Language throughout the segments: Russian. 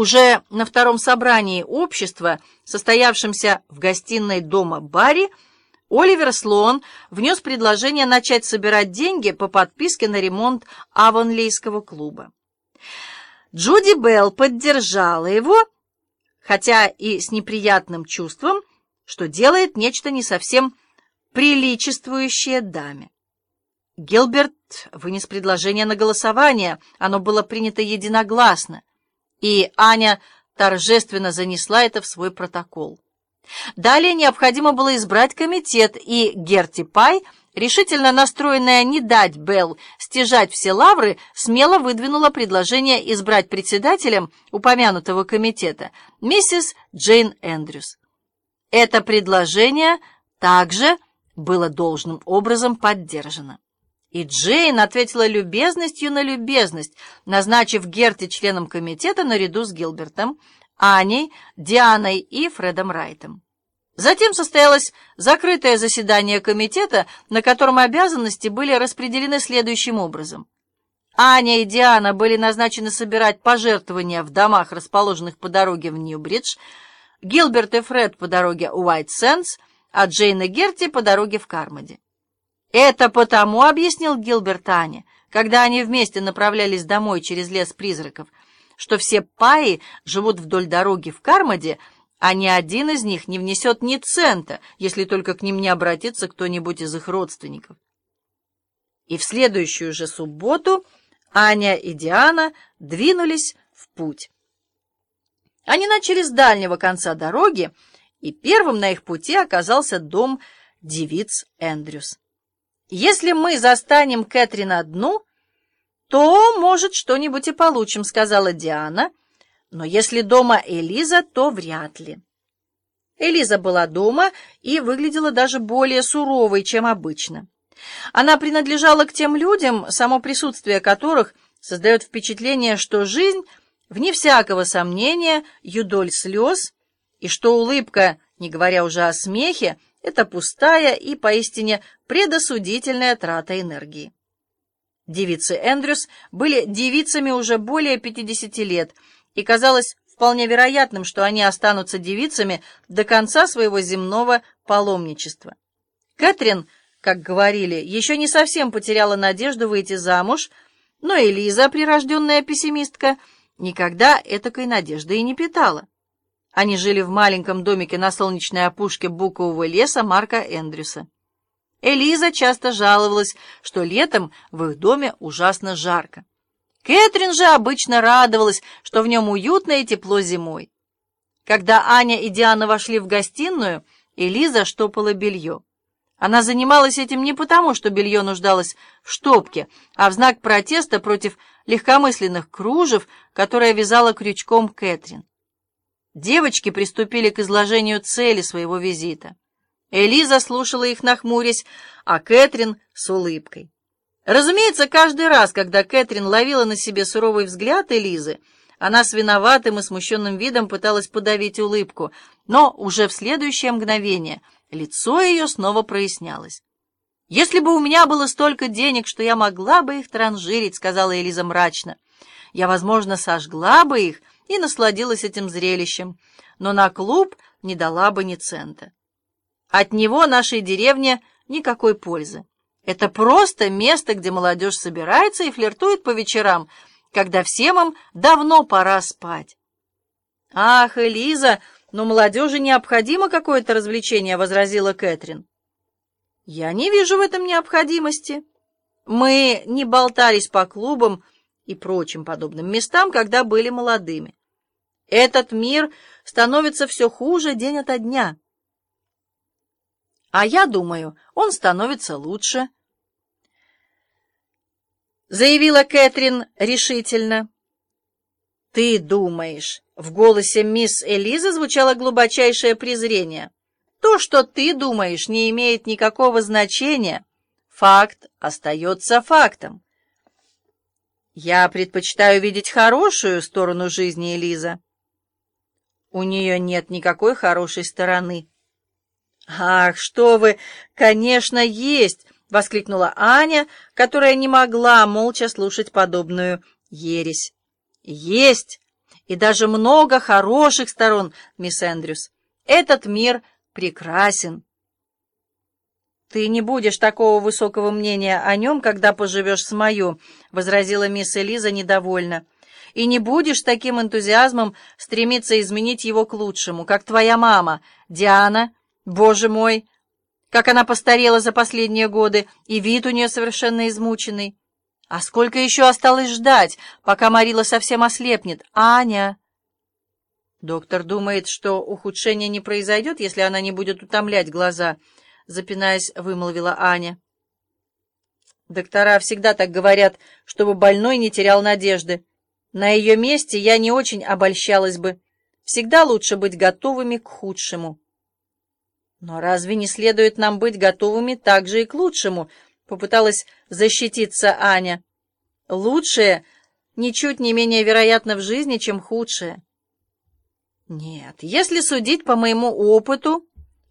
Уже на втором собрании общества, состоявшемся в гостиной дома Барри, Оливер Слоан внес предложение начать собирать деньги по подписке на ремонт Авонлейского клуба. Джуди Белл поддержала его, хотя и с неприятным чувством, что делает нечто не совсем приличествующее даме. Гилберт вынес предложение на голосование, оно было принято единогласно, и Аня торжественно занесла это в свой протокол. Далее необходимо было избрать комитет, и Герти Пай, решительно настроенная не дать Белл стяжать все лавры, смело выдвинула предложение избрать председателем упомянутого комитета миссис Джейн Эндрюс. Это предложение также было должным образом поддержано. И Джейн ответила любезностью на любезность, назначив Герти членом комитета наряду с Гилбертом, Аней, Дианой и Фредом Райтом. Затем состоялось закрытое заседание комитета, на котором обязанности были распределены следующим образом. Аня и Диана были назначены собирать пожертвования в домах, расположенных по дороге в Нью-Бридж, Гилберт и Фред по дороге Уайт-Сенс, а Джейн и Герти по дороге в Кармоди. Это потому, объяснил Гилберт Ане, когда они вместе направлялись домой через лес призраков, что все паи живут вдоль дороги в Кармоде, а ни один из них не внесет ни цента, если только к ним не обратится кто-нибудь из их родственников. И в следующую же субботу Аня и Диана двинулись в путь. Они начали с дальнего конца дороги, и первым на их пути оказался дом девиц Эндрюс. «Если мы застанем Кэтрин одну, то, может, что-нибудь и получим», — сказала Диана. «Но если дома Элиза, то вряд ли». Элиза была дома и выглядела даже более суровой, чем обычно. Она принадлежала к тем людям, само присутствие которых создает впечатление, что жизнь, вне всякого сомнения, юдоль слез, и что улыбка, не говоря уже о смехе, это пустая и поистине предосудительная трата энергии. Девицы Эндрюс были девицами уже более 50 лет, и казалось вполне вероятным, что они останутся девицами до конца своего земного паломничества. Кэтрин, как говорили, еще не совсем потеряла надежду выйти замуж, но Элиза, прирожденная пессимистка, никогда этакой надежды и не питала. Они жили в маленьком домике на солнечной опушке букового леса Марка Эндрюса. Элиза часто жаловалась, что летом в их доме ужасно жарко. Кэтрин же обычно радовалась, что в нем уютно и тепло зимой. Когда Аня и Диана вошли в гостиную, Элиза штопала белье. Она занималась этим не потому, что белье нуждалось в штопке, а в знак протеста против легкомысленных кружев, которые вязала крючком Кэтрин. Девочки приступили к изложению цели своего визита. Элиза слушала их, нахмурясь, а Кэтрин — с улыбкой. Разумеется, каждый раз, когда Кэтрин ловила на себе суровый взгляд Элизы, она с виноватым и смущенным видом пыталась подавить улыбку, но уже в следующее мгновение лицо ее снова прояснялось. «Если бы у меня было столько денег, что я могла бы их транжирить», — сказала Элиза мрачно, — «я, возможно, сожгла бы их и насладилась этим зрелищем, но на клуб не дала бы ни цента. От него нашей деревне никакой пользы. Это просто место, где молодежь собирается и флиртует по вечерам, когда всем им давно пора спать. «Ах, Элиза, но молодежи необходимо какое-то развлечение», — возразила Кэтрин. «Я не вижу в этом необходимости. Мы не болтались по клубам и прочим подобным местам, когда были молодыми. Этот мир становится все хуже день ото дня. А я думаю, он становится лучше. Заявила Кэтрин решительно. «Ты думаешь?» — в голосе мисс Элизы звучало глубочайшее презрение. «То, что ты думаешь, не имеет никакого значения. Факт остается фактом». «Я предпочитаю видеть хорошую сторону жизни, Элиза». У нее нет никакой хорошей стороны. «Ах, что вы! Конечно, есть!» — воскликнула Аня, которая не могла молча слушать подобную ересь. «Есть! и даже много хороших сторон, мисс Эндрюс. Этот мир прекрасен. «Ты не будешь такого высокого мнения о нем, когда поживешь с мою», — возразила мисс Элиза недовольно. «И не будешь таким энтузиазмом стремиться изменить его к лучшему, как твоя мама, Диана. Боже мой, как она постарела за последние годы, и вид у нее совершенно измученный. А сколько еще осталось ждать, пока Марила совсем ослепнет? Аня!» Доктор думает, что ухудшение не произойдет, если она не будет утомлять глаза, запинаясь, вымолвила Аня. Доктора всегда так говорят, чтобы больной не терял надежды. На ее месте я не очень обольщалась бы. Всегда лучше быть готовыми к худшему. Но разве не следует нам быть готовыми также и к лучшему? Попыталась защититься Аня. Лучшее ничуть не менее вероятно в жизни, чем худшее. Нет, если судить по моему опыту,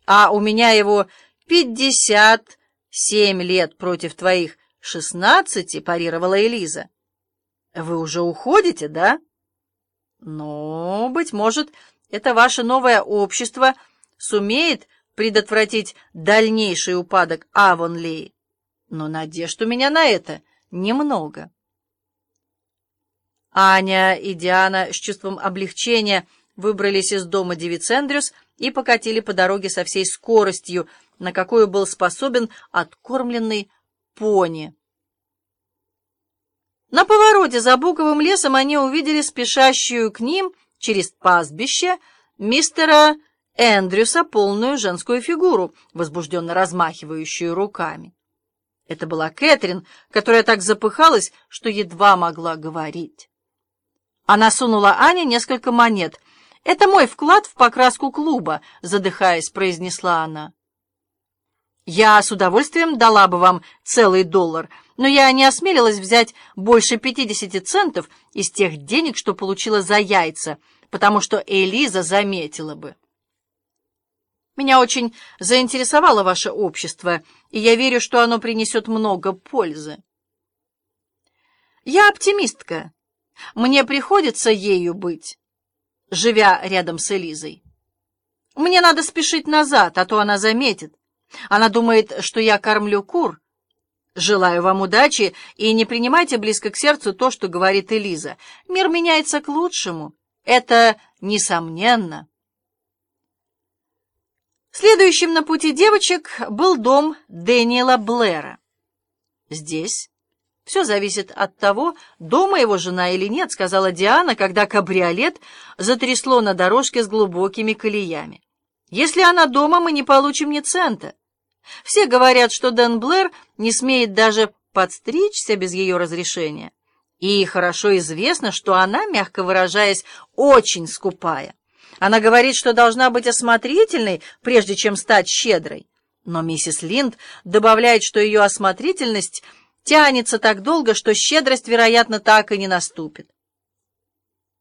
а у меня его пятьдесят семь лет против твоих шестнадцати, парировала Элиза. Вы уже уходите, да? Но, быть может, это ваше новое общество сумеет предотвратить дальнейший упадок Авонлии. Но надежд у меня на это немного. Аня и Диана с чувством облегчения выбрались из дома девиц Эндрюс и покатили по дороге со всей скоростью, на какую был способен откормленный пони. На повороте за буковым лесом они увидели спешащую к ним через пастбище мистера Эндрюса полную женскую фигуру, возбужденно размахивающую руками. Это была Кэтрин, которая так запыхалась, что едва могла говорить. Она сунула Ане несколько монет. «Это мой вклад в покраску клуба», — задыхаясь, произнесла она. «Я с удовольствием дала бы вам целый доллар, но я не осмелилась взять больше пятидесяти центов из тех денег, что получила за яйца, потому что Элиза заметила бы». Меня очень заинтересовало ваше общество, и я верю, что оно принесет много пользы. Я оптимистка. Мне приходится ею быть, живя рядом с Элизой. Мне надо спешить назад, а то она заметит. Она думает, что я кормлю кур. Желаю вам удачи и не принимайте близко к сердцу то, что говорит Элиза. Мир меняется к лучшему. Это несомненно. Следующим на пути девочек был дом Дэниела Блэра. Здесь все зависит от того, дома его жена или нет, сказала Диана, когда кабриолет затрясло на дорожке с глубокими колеями. Если она дома, мы не получим ни цента. Все говорят, что Дэн Блэр не смеет даже подстричься без ее разрешения. И хорошо известно, что она, мягко выражаясь, очень скупая. Она говорит, что должна быть осмотрительной, прежде чем стать щедрой. Но миссис Линд добавляет, что ее осмотрительность тянется так долго, что щедрость, вероятно, так и не наступит.